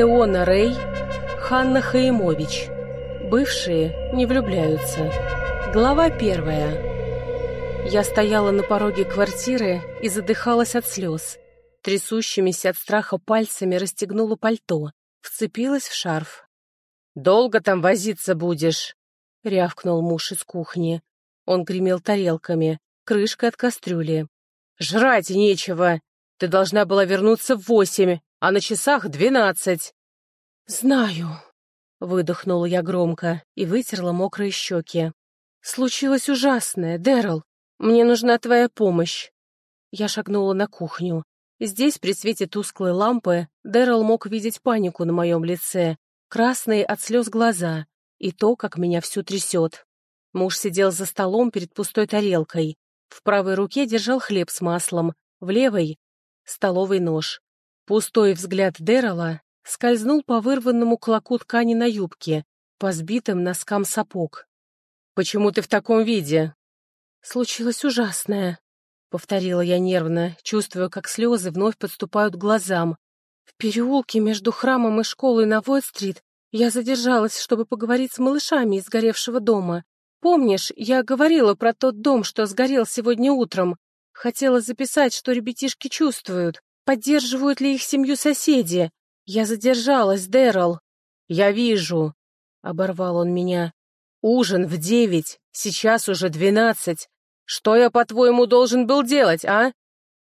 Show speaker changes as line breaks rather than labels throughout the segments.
Теона Рэй, Ханна Хаимович. Бывшие не влюбляются. Глава первая. Я стояла на пороге квартиры и задыхалась от слез. Трясущимися от страха пальцами расстегнула пальто, вцепилась в шарф. «Долго там возиться будешь?» — рявкнул муж из кухни. Он гремел тарелками, крышкой от кастрюли. «Жрать нечего! Ты должна была вернуться в восемь, а на часах двенадцать!» «Знаю!» — выдохнула я громко и вытерла мокрые щеки. «Случилось ужасное, Дэрил. Мне нужна твоя помощь». Я шагнула на кухню. Здесь, при свете тусклой лампы, Дэрил мог видеть панику на моем лице, красные от слез глаза и то, как меня всю трясет. Муж сидел за столом перед пустой тарелкой. В правой руке держал хлеб с маслом, в левой — столовый нож. Пустой взгляд Дэрила скользнул по вырванному клоку ткани на юбке, по сбитым носкам сапог. «Почему ты в таком виде?» «Случилось ужасное», — повторила я нервно, чувствуя, как слезы вновь подступают к глазам. «В переулке между храмом и школой на Войт-стрит я задержалась, чтобы поговорить с малышами из сгоревшего дома. Помнишь, я говорила про тот дом, что сгорел сегодня утром? Хотела записать, что ребятишки чувствуют, поддерживают ли их семью соседи. Я задержалась, Дэрол. Я вижу, — оборвал он меня. Ужин в девять, сейчас уже двенадцать. Что я, по-твоему, должен был делать, а?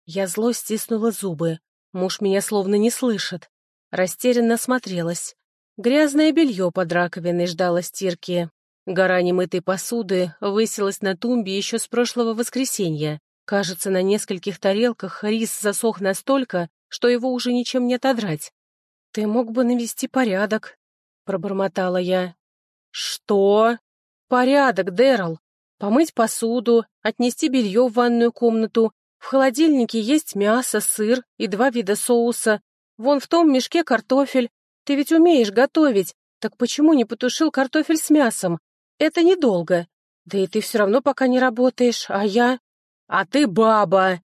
Я зло стиснула зубы. Муж меня словно не слышит. Растерянно смотрелась. Грязное белье под раковиной ждало стирки. Гора немытой посуды высилась на тумбе еще с прошлого воскресенья. Кажется, на нескольких тарелках рис засох настолько, что его уже ничем не отодрать. «Ты мог бы навести порядок», — пробормотала я. «Что?» «Порядок, Дэрол. Помыть посуду, отнести белье в ванную комнату. В холодильнике есть мясо, сыр и два вида соуса. Вон в том мешке картофель. Ты ведь умеешь готовить, так почему не потушил картофель с мясом? Это недолго. Да и ты все равно пока не работаешь, а я... А ты баба!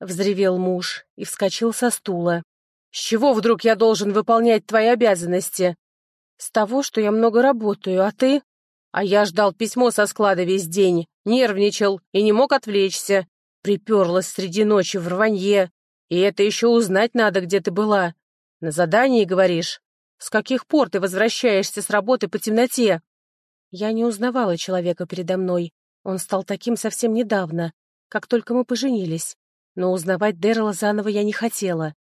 Взревел муж и вскочил со стула. С чего вдруг я должен выполнять твои обязанности? С того, что я много работаю, а ты? А я ждал письмо со склада весь день, нервничал и не мог отвлечься. Приперлась среди ночи в рванье. И это еще узнать надо, где ты была. На задании, говоришь? С каких пор ты возвращаешься с работы по темноте? Я не узнавала человека передо мной. Он стал таким совсем недавно, как только мы поженились. Но узнавать Дэррела заново я не хотела.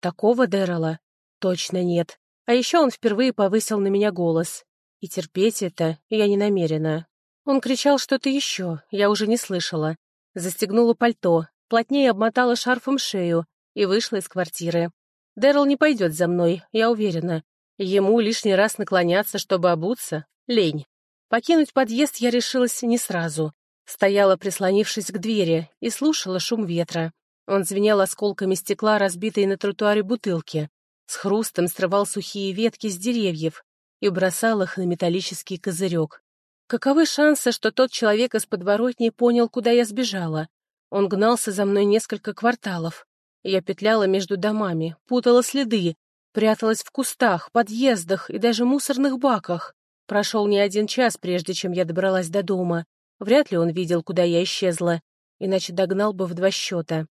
Такого Дэррела точно нет. А еще он впервые повысил на меня голос. И терпеть это я не намерена. Он кричал что-то еще, я уже не слышала. Застегнула пальто, плотнее обмотала шарфом шею и вышла из квартиры. Дэрл не пойдет за мной, я уверена. Ему лишний раз наклоняться, чтобы обуться — лень. Покинуть подъезд я решилась не сразу. Стояла, прислонившись к двери, и слушала шум ветра. Он звенел осколками стекла, разбитой на тротуаре бутылки. С хрустом срывал сухие ветки с деревьев и бросал их на металлический козырек. Каковы шансы, что тот человек из подворотни понял, куда я сбежала? Он гнался за мной несколько кварталов. Я петляла между домами, путала следы, пряталась в кустах, подъездах и даже мусорных баках. Прошел не один час, прежде чем я добралась до дома. Вряд ли он видел, куда я исчезла, иначе догнал бы в два счета.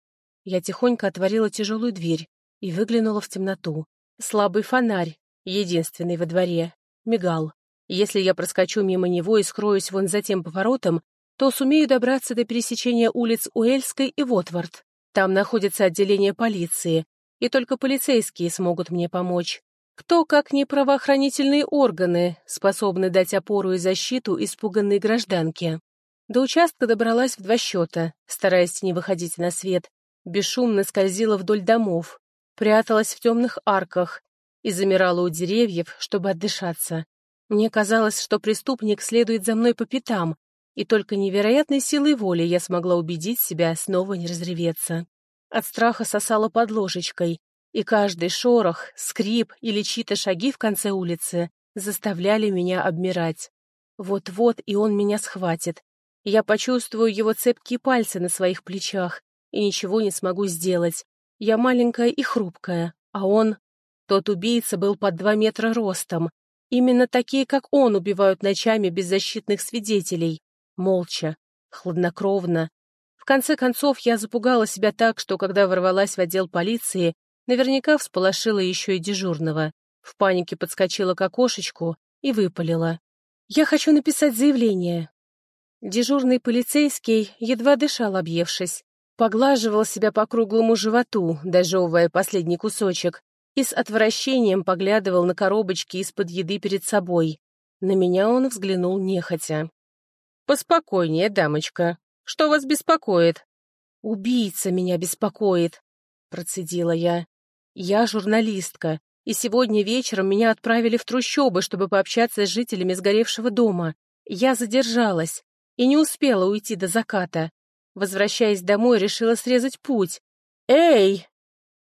Я тихонько отворила тяжелую дверь и выглянула в темноту. Слабый фонарь, единственный во дворе, мигал. Если я проскочу мимо него и скроюсь вон за тем поворотом, то сумею добраться до пересечения улиц Уэльской и Вотвард. Там находится отделение полиции, и только полицейские смогут мне помочь. Кто, как не правоохранительные органы, способны дать опору и защиту испуганной гражданке? До участка добралась в два счета, стараясь не выходить на свет. Бесшумно скользила вдоль домов, пряталась в темных арках и замирала у деревьев, чтобы отдышаться. Мне казалось, что преступник следует за мной по пятам, и только невероятной силой воли я смогла убедить себя снова не разреветься. От страха сосала под ложечкой, и каждый шорох, скрип или чьи-то шаги в конце улицы заставляли меня обмирать. Вот-вот и он меня схватит. Я почувствую его цепкие пальцы на своих плечах и ничего не смогу сделать. Я маленькая и хрупкая, а он... Тот убийца был под два метра ростом. Именно такие, как он, убивают ночами беззащитных свидетелей. Молча, хладнокровно. В конце концов, я запугала себя так, что, когда ворвалась в отдел полиции, наверняка всполошила еще и дежурного. В панике подскочила к окошечку и выпалила. «Я хочу написать заявление». Дежурный полицейский едва дышал, объевшись. Поглаживал себя по круглому животу, дожевывая последний кусочек, и с отвращением поглядывал на коробочки из-под еды перед собой. На меня он взглянул нехотя. «Поспокойнее, дамочка. Что вас беспокоит?» «Убийца меня беспокоит», — процедила я. «Я журналистка, и сегодня вечером меня отправили в трущобы, чтобы пообщаться с жителями сгоревшего дома. Я задержалась и не успела уйти до заката. Возвращаясь домой, решила срезать путь. «Эй!»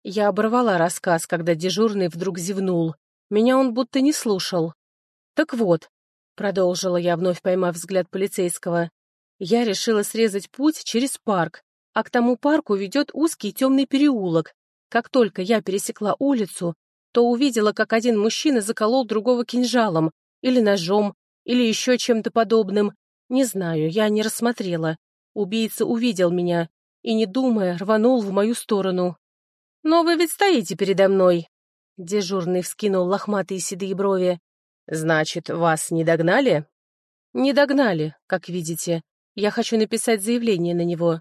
Я оборвала рассказ, когда дежурный вдруг зевнул. Меня он будто не слушал. «Так вот», — продолжила я, вновь поймав взгляд полицейского, «я решила срезать путь через парк, а к тому парку ведет узкий темный переулок. Как только я пересекла улицу, то увидела, как один мужчина заколол другого кинжалом, или ножом, или еще чем-то подобным. Не знаю, я не рассмотрела. Убийца увидел меня и, не думая, рванул в мою сторону. «Но вы ведь стоите передо мной!» Дежурный вскинул лохматые седые брови. «Значит, вас не догнали?» «Не догнали, как видите. Я хочу написать заявление на него».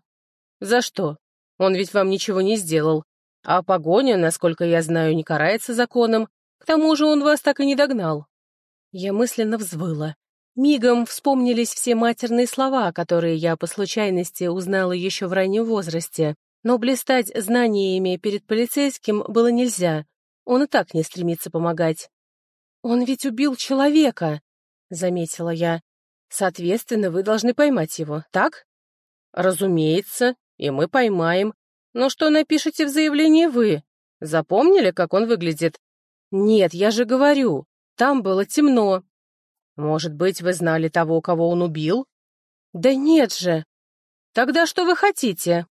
«За что? Он ведь вам ничего не сделал. А погоня, насколько я знаю, не карается законом. К тому же он вас так и не догнал». Я мысленно взвыла. Мигом вспомнились все матерные слова, которые я по случайности узнала еще в раннем возрасте. Но блистать знаниями перед полицейским было нельзя. Он и так не стремится помогать. «Он ведь убил человека», — заметила я. «Соответственно, вы должны поймать его, так?» «Разумеется, и мы поймаем. Но что напишете в заявлении вы? Запомнили, как он выглядит?» «Нет, я же говорю, там было темно, может быть, вы знали того, кого он убил? Да нет же. Тогда что вы хотите?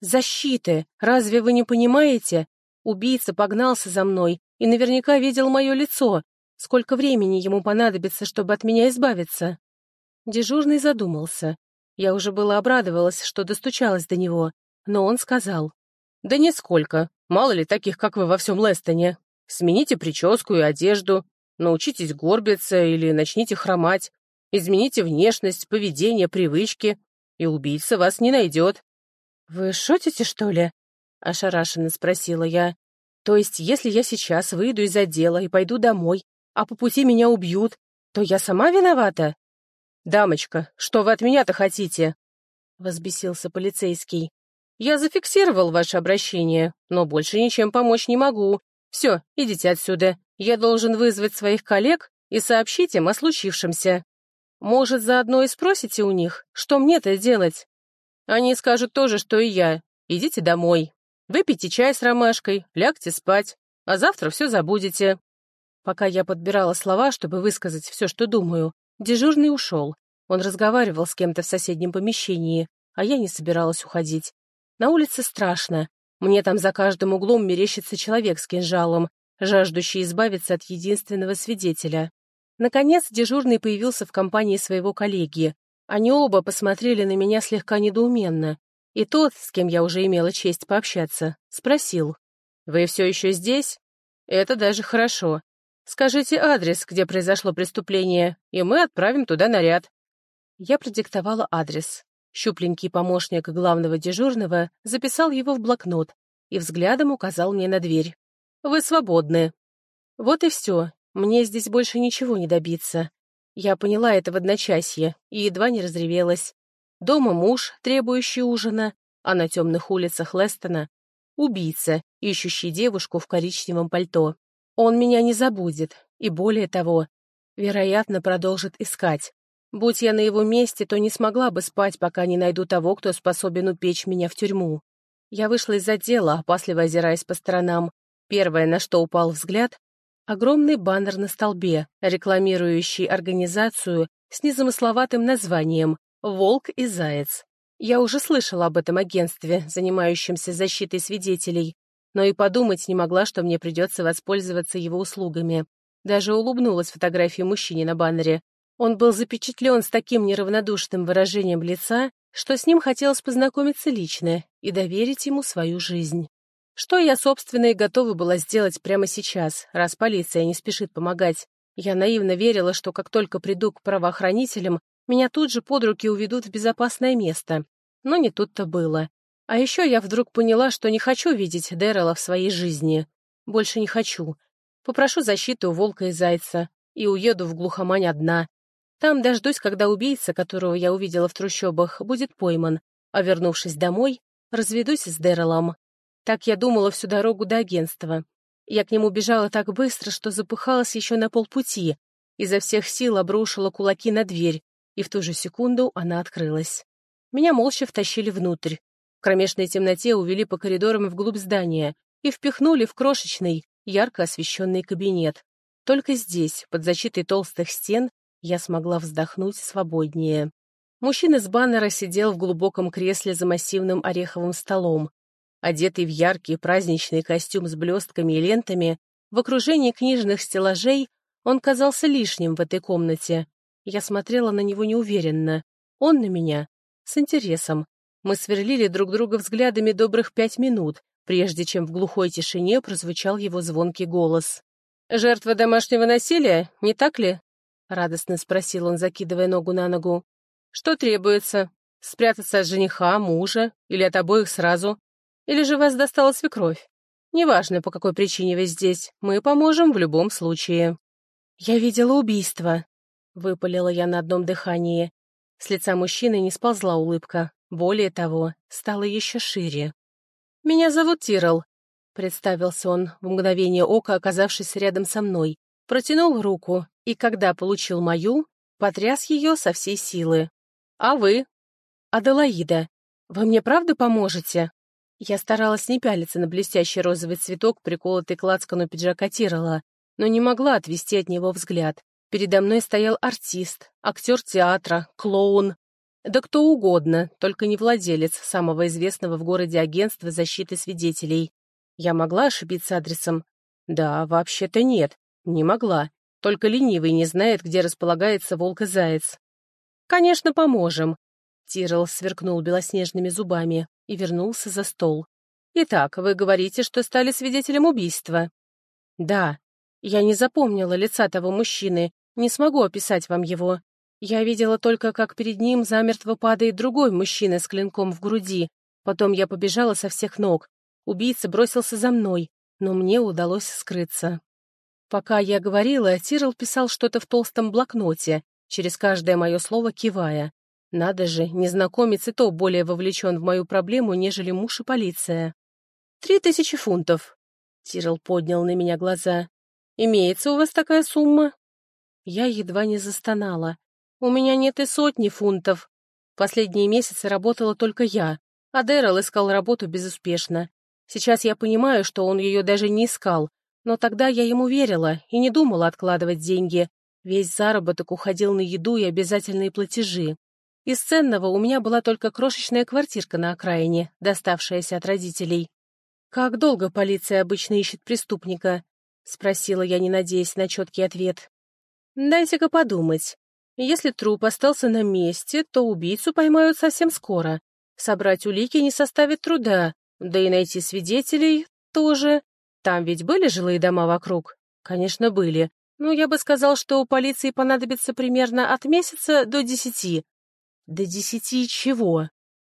Защиты. Разве вы не понимаете? Убийца погнался за мной и наверняка видел мое лицо. Сколько времени ему понадобится, чтобы от меня избавиться? Дежурный задумался. Я уже было обрадовалась, что достучалась до него, но он сказал. «Да нисколько. Мало ли таких, как вы во всем Лестоне. Смените прическу и одежду, Научитесь горбиться или начните хромать. Измените внешность, поведение, привычки, и убийца вас не найдет. «Вы шутите, что ли?» — ошарашенно спросила я. «То есть, если я сейчас выйду из отдела и пойду домой, а по пути меня убьют, то я сама виновата?» «Дамочка, что вы от меня-то хотите?» — возбесился полицейский. «Я зафиксировал ваше обращение, но больше ничем помочь не могу. Все, идите отсюда. Я должен вызвать своих коллег и сообщить им о случившемся. Может, заодно и спросите у них, что мне-то делать? Они скажут то же, что и я. Идите домой. Выпейте чай с ромашкой, лягте спать, а завтра все забудете. Пока я подбирала слова, чтобы высказать все, что думаю, дежурный ушел. Он разговаривал с кем-то в соседнем помещении, а я не собиралась уходить. На улице страшно. Мне там за каждым углом мерещится человек с кинжалом, жаждущий избавиться от единственного свидетеля. Наконец, дежурный появился в компании своего коллеги. Они оба посмотрели на меня слегка недоуменно. И тот, с кем я уже имела честь пообщаться, спросил. «Вы все еще здесь? Это даже хорошо. Скажите адрес, где произошло преступление, и мы отправим туда наряд». Я продиктовала адрес. Щупленький помощник главного дежурного записал его в блокнот и взглядом указал мне на дверь. Вы свободны. Вот и все. Мне здесь больше ничего не добиться. Я поняла это в одночасье и едва не разревелась. Дома муж, требующий ужина, а на темных улицах Лестона — убийца, ищущий девушку в коричневом пальто. Он меня не забудет, и более того, вероятно, продолжит искать. Будь я на его месте, то не смогла бы спать, пока не найду того, кто способен упечь меня в тюрьму. Я вышла из отдела, опасливо озираясь по сторонам, Первое, на что упал взгляд, огромный баннер на столбе, рекламирующий организацию с незамысловатым названием «Волк и Заяц». Я уже слышала об этом агентстве, занимающемся защитой свидетелей, но и подумать не могла, что мне придется воспользоваться его услугами. Даже улыбнулась фотографии мужчине на баннере. Он был запечатлен с таким неравнодушным выражением лица, что с ним хотелось познакомиться лично и доверить ему свою жизнь. Что я, собственно, и готова была сделать прямо сейчас, раз полиция не спешит помогать. Я наивно верила, что как только приду к правоохранителям, меня тут же под руки уведут в безопасное место. Но не тут-то было. А еще я вдруг поняла, что не хочу видеть Дэррела в своей жизни. Больше не хочу. Попрошу защиты у волка и зайца. И уеду в глухомань одна. Там дождусь, когда убийца, которого я увидела в трущобах, будет пойман. А вернувшись домой, разведусь с Дэррелом. Так я думала всю дорогу до агентства. Я к нему бежала так быстро, что запыхалась еще на полпути. Изо всех сил обрушила кулаки на дверь, и в ту же секунду она открылась. Меня молча втащили внутрь. В кромешной темноте увели по коридорам вглубь здания и впихнули в крошечный, ярко освещенный кабинет. Только здесь, под защитой толстых стен, я смогла вздохнуть свободнее. Мужчина с баннера сидел в глубоком кресле за массивным ореховым столом. Одетый в яркий праздничный костюм с блестками и лентами, в окружении книжных стеллажей, он казался лишним в этой комнате. Я смотрела на него неуверенно. Он на меня. С интересом. Мы сверлили друг друга взглядами добрых пять минут, прежде чем в глухой тишине прозвучал его звонкий голос. «Жертва домашнего насилия, не так ли?» — радостно спросил он, закидывая ногу на ногу. «Что требуется? Спрятаться от жениха, мужа или от обоих сразу? Или же вас достала свекровь? Неважно, по какой причине вы здесь, мы поможем в любом случае». «Я видела убийство», — выпалила я на одном дыхании. С лица мужчины не сползла улыбка. Более того, стала еще шире. «Меня зовут Тирол», — представился он, в мгновение ока оказавшись рядом со мной. Протянул руку, и когда получил мою, потряс ее со всей силы. «А вы?» «Аделаида, вы мне правда поможете?» Я старалась не пялиться на блестящий розовый цветок, приколотый к лацкану пиджака Тирола, но не могла отвести от него взгляд. Передо мной стоял артист, актер театра, клоун. Да кто угодно, только не владелец самого известного в городе агентства защиты свидетелей. Я могла ошибиться адресом? Да, вообще-то нет, не могла. Только ленивый не знает, где располагается волк и заяц. «Конечно, поможем», — Тирл сверкнул белоснежными зубами и вернулся за стол. «Итак, вы говорите, что стали свидетелем убийства?» «Да. Я не запомнила лица того мужчины, не смогу описать вам его. Я видела только, как перед ним замертво падает другой мужчина с клинком в груди. Потом я побежала со всех ног. Убийца бросился за мной, но мне удалось скрыться. Пока я говорила, Тирл писал что-то в толстом блокноте, через каждое мое слово кивая. Надо же, незнакомец и то более вовлечен в мою проблему, нежели муж и полиция. «Три тысячи фунтов», — Тирл поднял на меня глаза. «Имеется у вас такая сумма?» Я едва не застонала. «У меня нет и сотни фунтов. Последние месяцы работала только я, а Дэрол искал работу безуспешно. Сейчас я понимаю, что он ее даже не искал, но тогда я ему верила и не думала откладывать деньги. Весь заработок уходил на еду и обязательные платежи. Из ценного у меня была только крошечная квартирка на окраине, доставшаяся от родителей. «Как долго полиция обычно ищет преступника?» — спросила я, не надеясь на четкий ответ. «Дайте-ка подумать. Если труп остался на месте, то убийцу поймают совсем скоро. Собрать улики не составит труда, да и найти свидетелей тоже. Там ведь были жилые дома вокруг? Конечно, были. Но я бы сказал, что у полиции понадобится примерно от месяца до десяти. До десяти чего?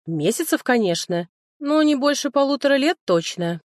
Месяцев, конечно, но не больше полутора лет точно.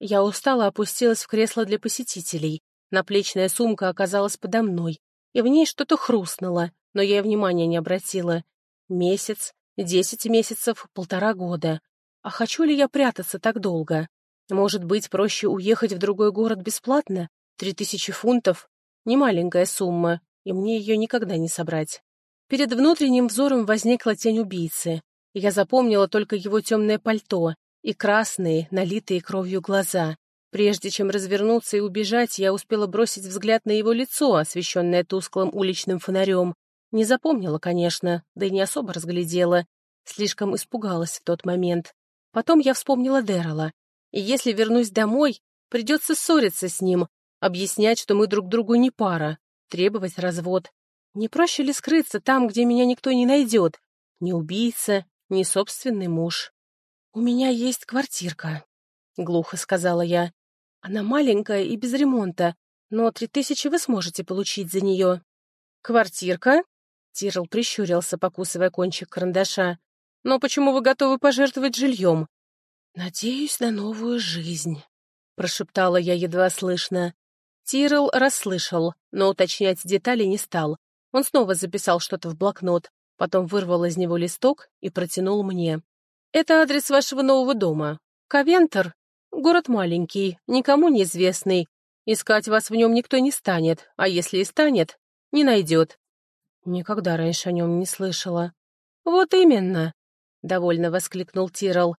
Я устало опустилась в кресло для посетителей. Наплечная сумка оказалась подо мной, и в ней что-то хрустнуло, но я и внимания не обратила. Месяц, десять месяцев, полтора года. А хочу ли я прятаться так долго? Может быть, проще уехать в другой город бесплатно? Три тысячи фунтов? Немаленькая сумма, и мне ее никогда не собрать. Перед внутренним взором возникла тень убийцы. Я запомнила только его темное пальто и красные, налитые кровью глаза. Прежде чем развернуться и убежать, я успела бросить взгляд на его лицо, освещенное тусклым уличным фонарем. Не запомнила, конечно, да и не особо разглядела. Слишком испугалась в тот момент. Потом я вспомнила Дэррела. И если вернусь домой, придется ссориться с ним, объяснять, что мы друг другу не пара, требовать развод. Не проще ли скрыться там, где меня никто не найдет? Ни убийца, ни собственный муж. «У меня есть квартирка», — глухо сказала я. «Она маленькая и без ремонта, но три тысячи вы сможете получить за нее». «Квартирка?» — Тирл прищурился, покусывая кончик карандаша. «Но почему вы готовы пожертвовать жильем?» «Надеюсь на новую жизнь», — прошептала я едва слышно. Тирл расслышал, но уточнять детали не стал. Он снова записал что-то в блокнот, потом вырвал из него листок и протянул мне. «Это адрес вашего нового дома. Ковентер. Город маленький, никому неизвестный. Искать вас в нем никто не станет, а если и станет, не найдет». Никогда раньше о нем не слышала. «Вот именно», — довольно воскликнул Тирол.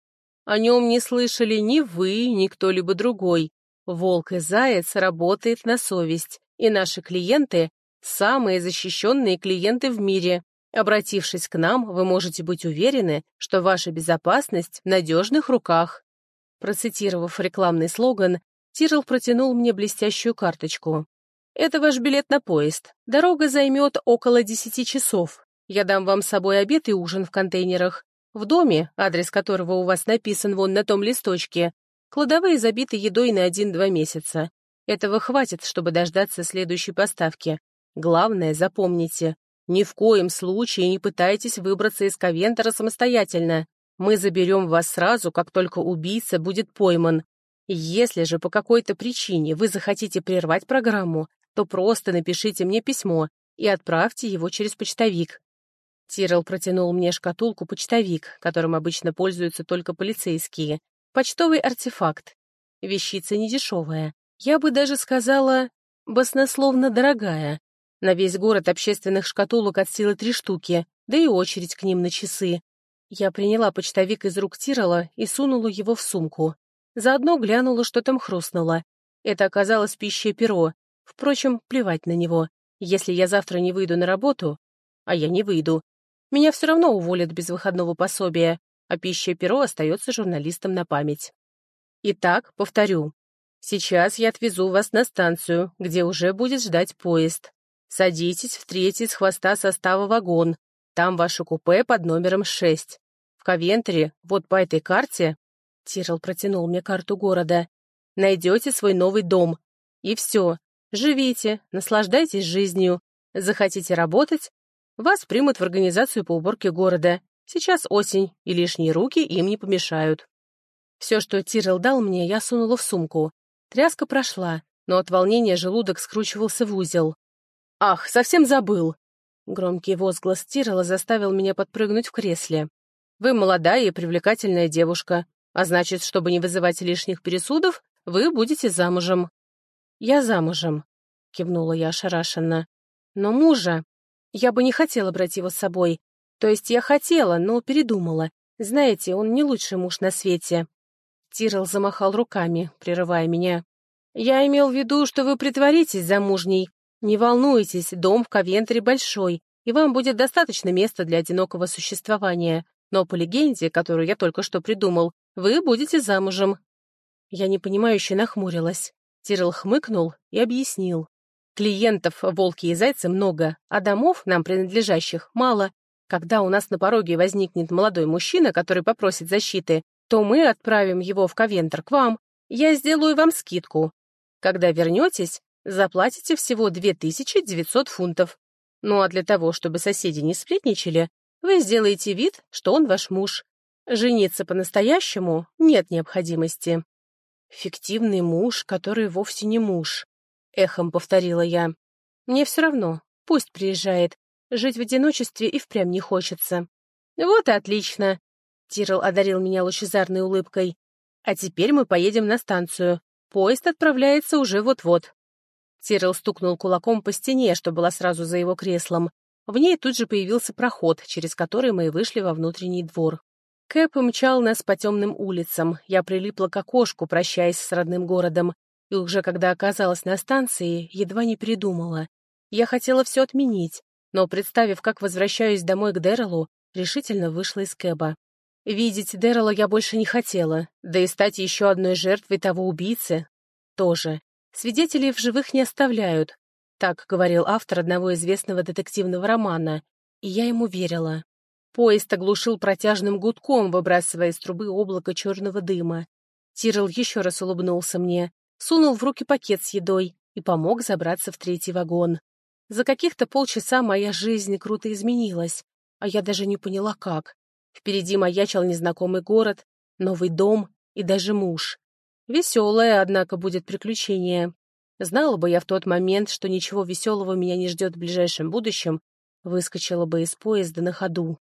«О нем не слышали ни вы, ни кто-либо другой. Волк и заяц работает на совесть, и наши клиенты — самые защищенные клиенты в мире. Обратившись к нам, вы можете быть уверены, что ваша безопасность в надежных руках. Процитировав рекламный слоган, Тирл протянул мне блестящую карточку. «Это ваш билет на поезд. Дорога займет около десяти часов. Я дам вам с собой обед и ужин в контейнерах. В доме, адрес которого у вас написан вон на том листочке, кладовые забиты едой на один-два месяца. Этого хватит, чтобы дождаться следующей поставки. Главное, запомните, ни в коем случае не пытайтесь выбраться из Ковентора самостоятельно. Мы заберем вас сразу, как только убийца будет пойман. Если же по какой-то причине вы захотите прервать программу, то просто напишите мне письмо и отправьте его через почтовик. Тирл протянул мне шкатулку-почтовик, которым обычно пользуются только полицейские. Почтовый артефакт. Вещица недешевая. Я бы даже сказала, баснословно дорогая. На весь город общественных шкатулок от силы три штуки, да и очередь к ним на часы. Я приняла почтовик из рук Тирола и сунула его в сумку. Заодно глянула, что там хрустнуло. Это оказалось пищей перо. Впрочем, плевать на него. Если я завтра не выйду на работу, а я не выйду, меня все равно уволят без выходного пособия, а пища перо остается журналистам на память. Итак, повторю. Сейчас я отвезу вас на станцию, где уже будет ждать поезд. Садитесь в третий с хвоста состава вагон. Там ваше купе под номером 6. В Ковентре, вот по этой карте, Тирл протянул мне карту города, найдете свой новый дом. И все. Живите, наслаждайтесь жизнью. Захотите работать? Вас примут в организацию по уборке города. Сейчас осень, и лишние руки им не помешают. Все, что Тирл дал мне, я сунула в сумку. Тряска прошла, но от волнения желудок скручивался в узел. «Ах, совсем забыл!» Громкий возглас Тирола заставил меня подпрыгнуть в кресле. «Вы молодая и привлекательная девушка, а значит, чтобы не вызывать лишних пересудов, вы будете замужем». «Я замужем», — кивнула я ошарашенно. «Но мужа... Я бы не хотела брать его с собой. То есть я хотела, но передумала. Знаете, он не лучший муж на свете». Тирл замахал руками, прерывая меня. «Я имел в виду, что вы притворитесь замужней, не волнуйтесь, дом в Ковентре большой, и вам будет достаточно места для одинокого существования. Но по легенде, которую я только что придумал, вы будете замужем». Я непонимающе нахмурилась. Тирл хмыкнул и объяснил. Клиентов волки и зайцы много, а домов, нам принадлежащих, мало. Когда у нас на пороге возникнет молодой мужчина, который попросит защиты, то мы отправим его в Ковентр к вам. Я сделаю вам скидку. Когда вернетесь, заплатите всего 2900 фунтов. Ну а для того, чтобы соседи не сплетничали, вы сделаете вид, что он ваш муж. Жениться по-настоящему нет необходимости. Фиктивный муж, который вовсе не муж. Эхом повторила я. Мне все равно, пусть приезжает. Жить в одиночестве и впрямь не хочется. Вот и отлично. Тирл одарил меня лучезарной улыбкой. А теперь мы поедем на станцию. Поезд отправляется уже вот-вот. Тирл стукнул кулаком по стене, что была сразу за его креслом. В ней тут же появился проход, через который мы и вышли во внутренний двор. Кэп мчал нас по темным улицам. Я прилипла к окошку, прощаясь с родным городом. И уже когда оказалась на станции, едва не передумала. Я хотела все отменить, но, представив, как возвращаюсь домой к Дэрелу, решительно вышла из Кэба. Видеть Дэрила я больше не хотела, да и стать еще одной жертвой того убийцы тоже. Свидетелей в живых не оставляют, так говорил автор одного известного детективного романа, и я ему верила. Поезд оглушил протяжным гудком, выбрасывая из трубы облако черного дыма. Тирл еще раз улыбнулся мне, сунул в руки пакет с едой и помог забраться в третий вагон. За каких-то полчаса моя жизнь круто изменилась, а я даже не поняла, как. Впереди маячил незнакомый город, новый дом и даже муж. Веселое, однако, будет приключение. Знала бы я в тот момент, что ничего веселого меня не ждет в ближайшем будущем, выскочила бы из поезда на ходу.